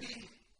به